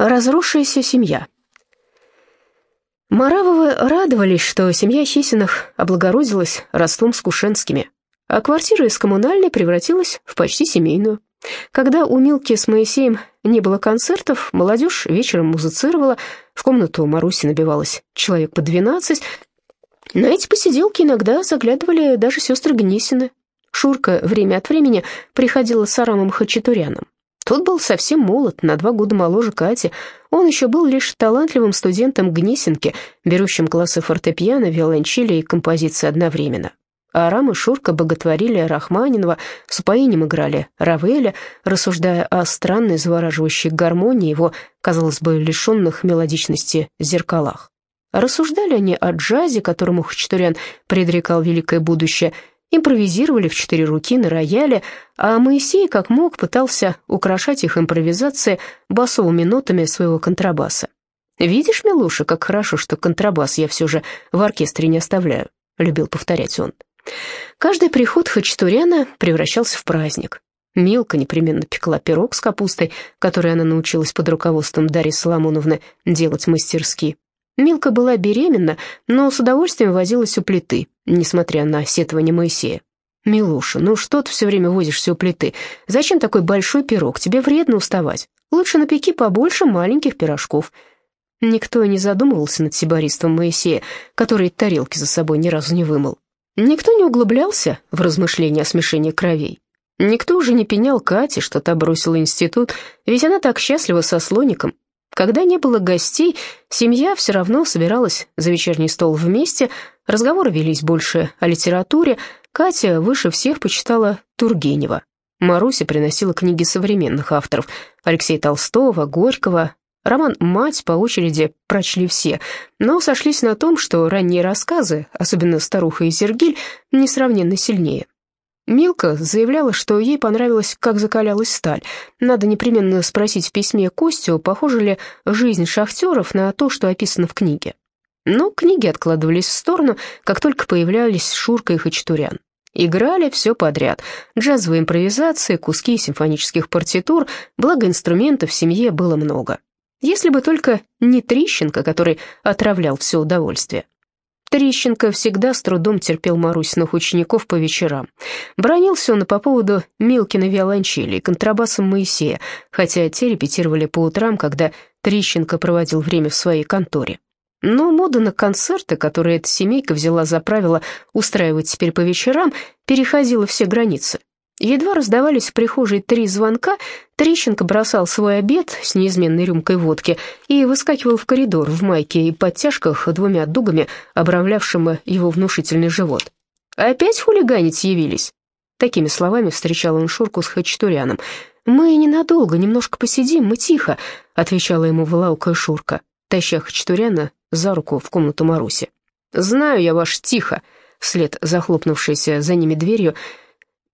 Разросшаяся семья. Маравовы радовались, что семья Хисиных облагородилась родством с Кушенскими, а квартира из коммунальной превратилась в почти семейную. Когда у Милки с Моисеем не было концертов, молодежь вечером музицировала, в комнату Маруси набивалось человек по двенадцать. На эти посиделки иногда заглядывали даже сестры Гнесины. Шурка время от времени приходила с Арамом Хачатуряном. Тот был совсем молод, на два года моложе Кати. Он еще был лишь талантливым студентом Гнесинки, берущим классы фортепиано, виолончели и композиции одновременно. Арам и Шурка боготворили Рахманинова, с упоением играли Равеля, рассуждая о странной завораживающей гармонии его, казалось бы, лишенных мелодичности зеркалах. Рассуждали они о джазе, которому Хачатурян предрекал великое будущее, импровизировали в четыре руки на рояле, а Моисей, как мог, пытался украшать их импровизации басовыми нотами своего контрабаса. «Видишь, Милуша, как хорошо, что контрабас я все же в оркестре не оставляю», — любил повторять он. Каждый приход Хачатуряна превращался в праздник. Милка непременно пекла пирог с капустой, который она научилась под руководством Дарьи Соломоновны делать мастерски. Милка была беременна, но с удовольствием возилась у плиты, несмотря на сетование Моисея. «Милуша, ну что ты все время возишься у плиты? Зачем такой большой пирог? Тебе вредно уставать. Лучше напеки побольше маленьких пирожков». Никто не задумывался над сибаристом Моисея, который тарелки за собой ни разу не вымыл. Никто не углублялся в размышления о смешении кровей. Никто уже не пенял Кате, что та бросила институт, ведь она так счастлива со слоником, когда не было гостей, семья все равно собиралась за вечерний стол вместе, разговоры велись больше о литературе, Катя выше всех почитала Тургенева. Маруся приносила книги современных авторов Алексея Толстого, Горького. Роман «Мать» по очереди прочли все, но сошлись на том, что ранние рассказы, особенно «Старуха и Сергиль», несравненно сильнее. Милка заявляла, что ей понравилось, как закалялась сталь. Надо непременно спросить в письме Костю, похожа ли жизнь шахтеров на то, что описано в книге. Но книги откладывались в сторону, как только появлялись Шурка и Хачатурян. Играли все подряд. Джазовые импровизации, куски симфонических партитур, благо инструментов в семье было много. Если бы только не Трищенко, который отравлял все удовольствие. Трещенко всегда с трудом терпел Марусиных учеников по вечерам. Бронился он по поводу Милкина виолончели и контрабасом Моисея, хотя те репетировали по утрам, когда Трещенко проводил время в своей конторе. Но мода на концерты, которые эта семейка взяла за правило устраивать теперь по вечерам, переходила все границы. Едва раздавались в прихожей три звонка, Трещенко бросал свой обед с неизменной рюмкой водки и выскакивал в коридор в майке и подтяжках двумя дугами, обрамлявшим его внушительный живот. «Опять хулиганить явились?» Такими словами встречал он Шурку с Хачатуряном. «Мы ненадолго, немножко посидим, мы тихо», — отвечала ему вылаукая Шурка, таща Хачатуряна за руку в комнату Маруси. «Знаю я ваш тихо», — вслед захлопнувшейся за ними дверью, —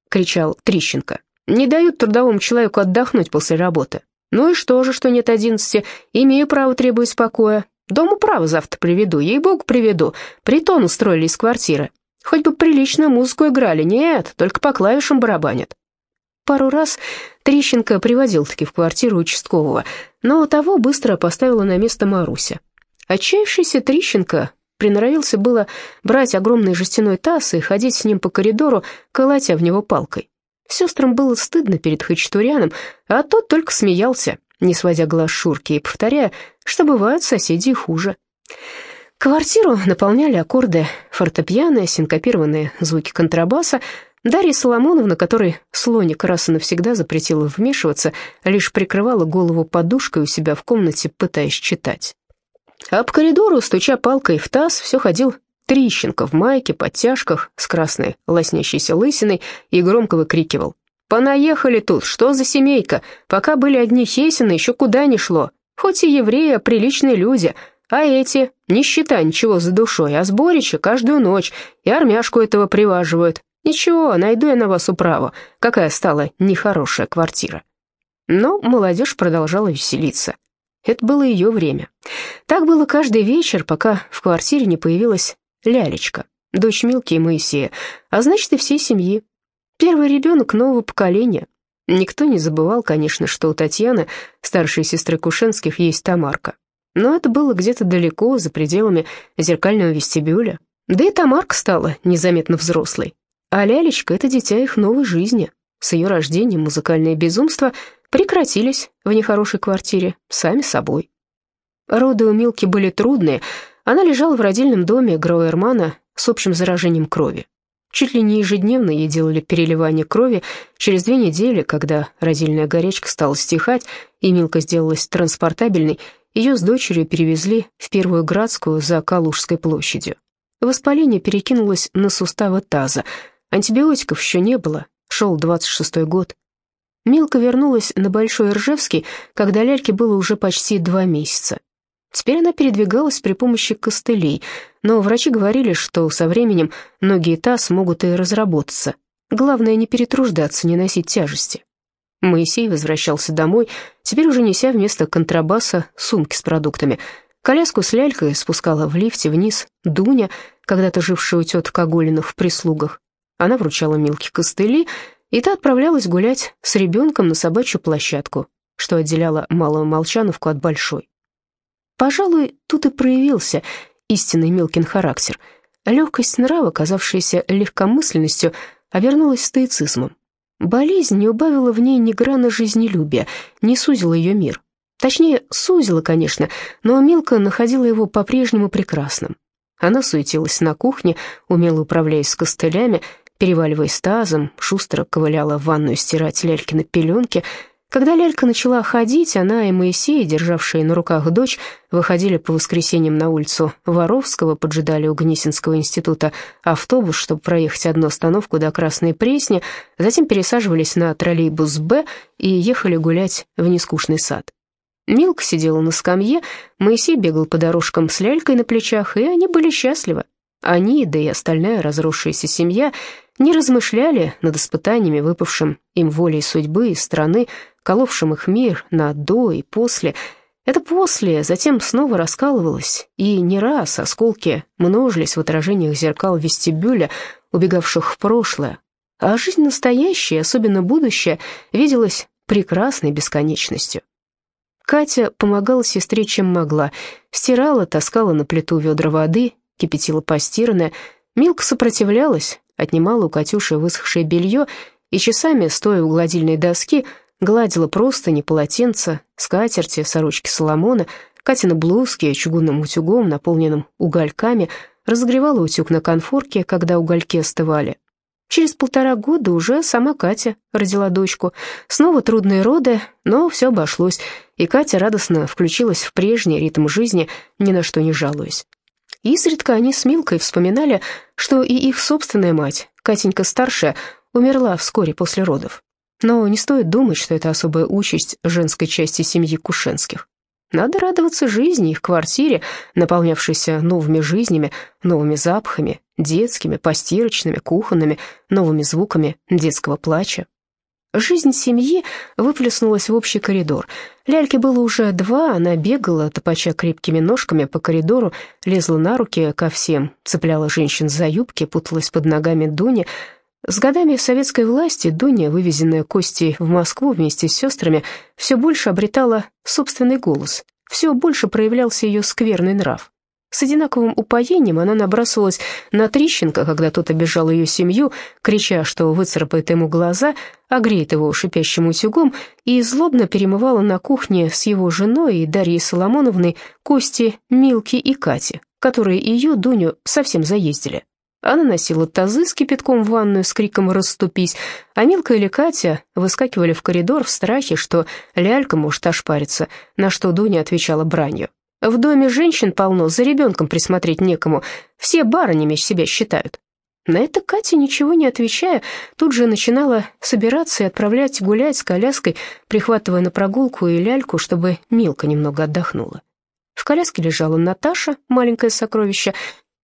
кричал Трищенко. «Не дают трудовому человеку отдохнуть после работы. Ну и что же, что нет одиннадцати? Имею право требовать покоя. Дому право завтра приведу, ей-богу приведу. Притон устроили из квартиры. Хоть бы приличную музыку играли. Нет, только по клавишам барабанят». Пару раз Трищенко приводил-таки в квартиру участкового, но того быстро поставила на место Маруся. Отчаявшийся Трищенко Приноровился было брать огромный жестяной таз и ходить с ним по коридору, колотя в него палкой. Сестрам было стыдно перед Хачатуряном, а тот только смеялся, не сводя глаз Шурки и повторяя, что бывают соседи хуже. Квартиру наполняли аккорды фортепиано, синкопированные звуки контрабаса. Дарья Соломоновна, которой слоник раз и навсегда запретила вмешиваться, лишь прикрывала голову подушкой у себя в комнате, пытаясь читать. А по коридору, стуча палкой в таз, все ходил Трищенко в майке, подтяжках, с красной лоснящейся лысиной и громко выкрикивал. «Понаехали тут, что за семейка? Пока были одни Хесины, еще куда ни шло. Хоть и евреи, а приличные люди. А эти, не считай ничего за душой, а сборище каждую ночь, и армяшку этого приваживают. Ничего, найду я на вас управу, какая стала нехорошая квартира». Но молодежь продолжала веселиться. Это было ее время. Так было каждый вечер, пока в квартире не появилась Лялечка, дочь Милки и Моисея, а значит и всей семьи. Первый ребенок нового поколения. Никто не забывал, конечно, что у Татьяны, старшей сестры Кушенских, есть Тамарка. Но это было где-то далеко, за пределами зеркального вестибюля. Да и Тамарка стала незаметно взрослой. А Лялечка — это дитя их новой жизни. С ее рождением музыкальные безумства прекратились в нехорошей квартире сами собой. Роды у Милки были трудные. Она лежала в родильном доме Гроуэрмана с общим заражением крови. Чуть ли не ежедневно ей делали переливание крови. Через две недели, когда родильная горячка стала стихать, и Милка сделалась транспортабельной, ее с дочерью перевезли в Первую Градскую за Калужской площадью. Воспаление перекинулось на суставы таза. Антибиотиков еще не было, шел 26-й год. Милка вернулась на Большой Ржевский, когда Ляльке было уже почти два месяца. Теперь она передвигалась при помощи костылей, но врачи говорили, что со временем ноги и таз могут и разработаться. Главное не перетруждаться, не носить тяжести. Моисей возвращался домой, теперь уже неся вместо контрабаса сумки с продуктами. Коляску с лялькой спускала в лифте вниз Дуня, когда-то жившая у теток Коголиных в прислугах. Она вручала Милке костыли, и та отправлялась гулять с ребенком на собачью площадку, что отделяло малую Молчановку от большой. Пожалуй, тут и проявился истинный Милкин характер. Легкость нрава, казавшаяся легкомысленностью, обернулась стоицизмом. Болезнь не убавила в ней ни грана жизнелюбия, не сузила ее мир. Точнее, сузила, конечно, но Милка находила его по-прежнему прекрасным. Она суетилась на кухне, умело управляясь с костылями, переваливаясь тазом, шустро ковыляла в ванную стирать лялькины пеленки — когда Лялька начала ходить, она и Моисей, державшие на руках дочь, выходили по воскресеньям на улицу Воровского, поджидали у Гнесинского института автобус, чтобы проехать одну остановку до Красной Пресни, затем пересаживались на троллейбус «Б» и ехали гулять в нескучный сад. Милка сидела на скамье, Моисей бегал по дорожкам с лялькой на плечах, и они были счастливы. Они, да и остальная разросшаяся семья, не размышляли над испытаниями, выпавшим им волей судьбы и страны, коловшим их мир на «до» и «после». Это «после» затем снова раскалывалось, и не раз осколки множились в отражениях зеркал вестибюля, убегавших в прошлое, а жизнь настоящая, особенно будущее, виделась прекрасной бесконечностью. Катя помогала сестре, чем могла, стирала, таскала на плиту ведра воды, кипятила постиранное. Милка сопротивлялась, отнимала у Катюши высохшее белье и часами, стоя у гладильной доски, гладила простыни, полотенца, скатерти, сорочки Соломона, Катина блузки чугунным утюгом, наполненным угольками, разогревала утюг на конфорке, когда угольки остывали. Через полтора года уже сама Катя родила дочку. Снова трудные роды, но все обошлось, и Катя радостно включилась в прежний ритм жизни, ни на что не жалуясь. Изредка они с Милкой вспоминали, что и их собственная мать, Катенька-старшая, умерла вскоре после родов. Но не стоит думать, что это особая участь женской части семьи Кушенских. Надо радоваться жизни, их квартире, наполнявшейся новыми жизнями, новыми запахами, детскими, постирочными, кухонными, новыми звуками детского плача. Жизнь семьи выплеснулась в общий коридор. Ляльке было уже два, она бегала, топача крепкими ножками по коридору, лезла на руки ко всем, цепляла женщин за юбки, путалась под ногами Дуни, с годами советской власти Дуня, вывезенная Костей в Москву вместе с сестрами, все больше обретала собственный голос, все больше проявлялся ее скверный нрав. С одинаковым упоением она набрасывалась на Трищенко, когда тот обижал ее семью, крича, что выцарапает ему глаза, огреет его шипящим утюгом, и злобно перемывала на кухне с его женой и Дарьей Соломоновной кости Милки и Кати, которые ее, Дуню, совсем заездили. Она носила тазы с кипятком в ванную с криком «расступись», а Милка или Катя выскакивали в коридор в страхе, что лялька может ошпариться, на что Дуня отвечала бранью. «В доме женщин полно, за ребенком присмотреть некому, все барынями себя считают». На это Катя, ничего не отвечая, тут же начинала собираться и отправлять гулять с коляской, прихватывая на прогулку и ляльку, чтобы Милка немного отдохнула. В коляске лежала Наташа, маленькое сокровище,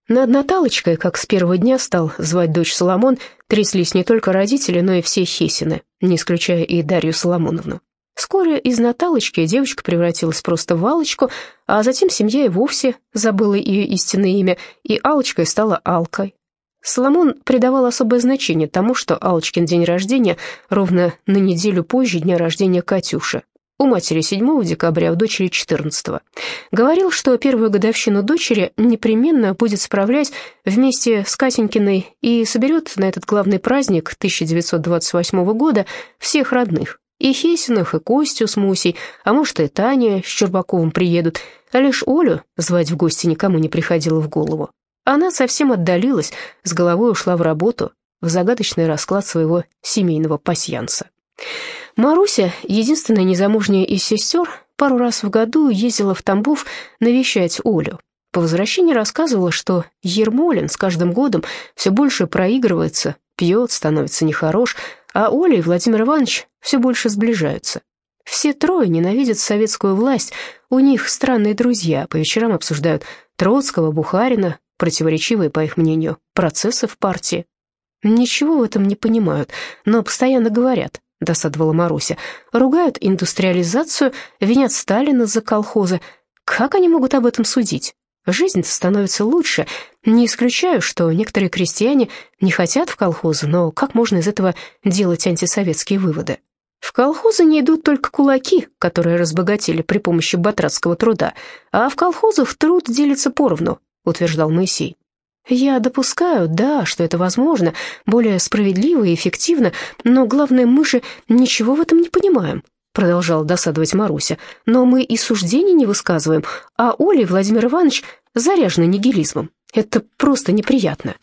над Наталочкой, как с первого дня стал звать дочь Соломон, тряслись не только родители, но и все Хесины, не исключая и Дарью Соломоновну. Вскоре из Наталочки девочка превратилась просто в Алочку, а затем семья и вовсе забыла ее истинное имя, и Алочкой стала Алкой. Соломон придавал особое значение тому, что Алочкин день рождения ровно на неделю позже дня рождения Катюши. У матери 7 декабря, у дочери 14 -го. Говорил, что первую годовщину дочери непременно будет справлять вместе с Катенькиной и соберет на этот главный праздник 1928 года всех родных. И Хесиных, и Костю с Мусей, а может и Таня с Щербаковым приедут, а лишь Олю звать в гости никому не приходило в голову. Она совсем отдалилась, с головой ушла в работу, в загадочный расклад своего семейного пасьянса. Маруся, единственная незамужняя из сестер, пару раз в году ездила в Тамбов навещать Олю. По возвращении рассказывала, что Ермолин с каждым годом все больше проигрывается, пьет, становится нехорош, а Оля и Владимир Иванович все больше сближаются. Все трое ненавидят советскую власть, у них странные друзья, по вечерам обсуждают Троцкого, Бухарина, противоречивые, по их мнению, процессы в партии. Ничего в этом не понимают, но постоянно говорят, досадовала Маруся. Ругают индустриализацию, винят Сталина за колхозы. Как они могут об этом судить? Жизнь становится лучше. Не исключаю, что некоторые крестьяне не хотят в колхозы, но как можно из этого делать антисоветские выводы? В колхозы не идут только кулаки, которые разбогатели при помощи батрацкого труда, а в колхозах труд делится поровну, — утверждал Моисей. «Я допускаю, да, что это возможно, более справедливо и эффективно, но главное, мы же ничего в этом не понимаем», — продолжала досадовать Маруся. «Но мы и суждений не высказываем, а Оля Владимир Иванович заряжены нигилизмом. Это просто неприятно».